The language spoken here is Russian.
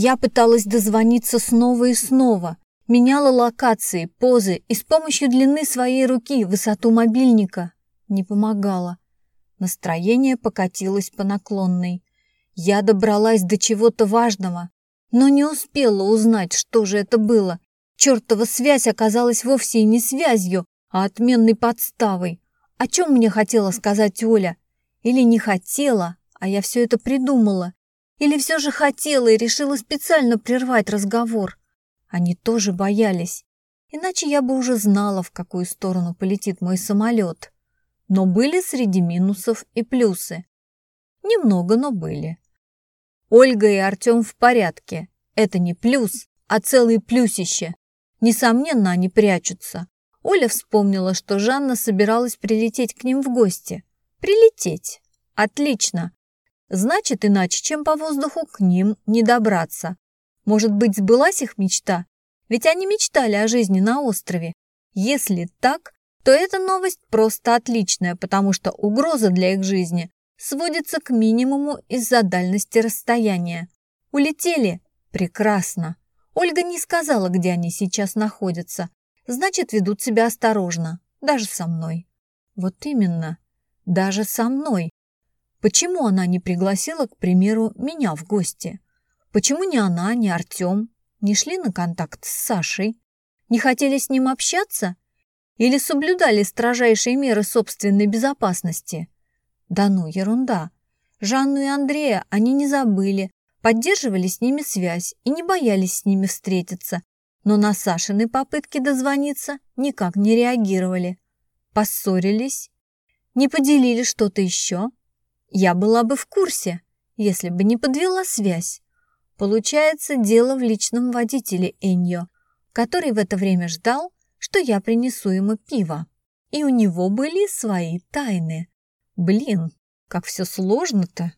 Я пыталась дозвониться снова и снова, меняла локации, позы и с помощью длины своей руки высоту мобильника. Не помогало. Настроение покатилось по наклонной. Я добралась до чего-то важного, но не успела узнать, что же это было. Чертова связь оказалась вовсе и не связью, а отменной подставой. О чем мне хотела сказать Оля? Или не хотела, а я все это придумала? Или все же хотела и решила специально прервать разговор? Они тоже боялись. Иначе я бы уже знала, в какую сторону полетит мой самолет. Но были среди минусов и плюсы. Немного, но были. Ольга и Артем в порядке. Это не плюс, а целые плюсище. Несомненно, они прячутся. Оля вспомнила, что Жанна собиралась прилететь к ним в гости. Прилететь. Отлично. Значит, иначе, чем по воздуху, к ним не добраться. Может быть, сбылась их мечта? Ведь они мечтали о жизни на острове. Если так, то эта новость просто отличная, потому что угроза для их жизни сводится к минимуму из-за дальности расстояния. Улетели? Прекрасно. Ольга не сказала, где они сейчас находятся. Значит, ведут себя осторожно, даже со мной. Вот именно, даже со мной. Почему она не пригласила, к примеру, меня в гости? Почему ни она, ни Артем не шли на контакт с Сашей? Не хотели с ним общаться? Или соблюдали строжайшие меры собственной безопасности? Да ну, ерунда. Жанну и Андрея они не забыли, поддерживали с ними связь и не боялись с ними встретиться, но на Сашины попытки дозвониться никак не реагировали. Поссорились? Не поделили что-то еще? Я была бы в курсе, если бы не подвела связь. Получается, дело в личном водителе Эньо, который в это время ждал, что я принесу ему пиво. И у него были свои тайны. Блин, как все сложно-то.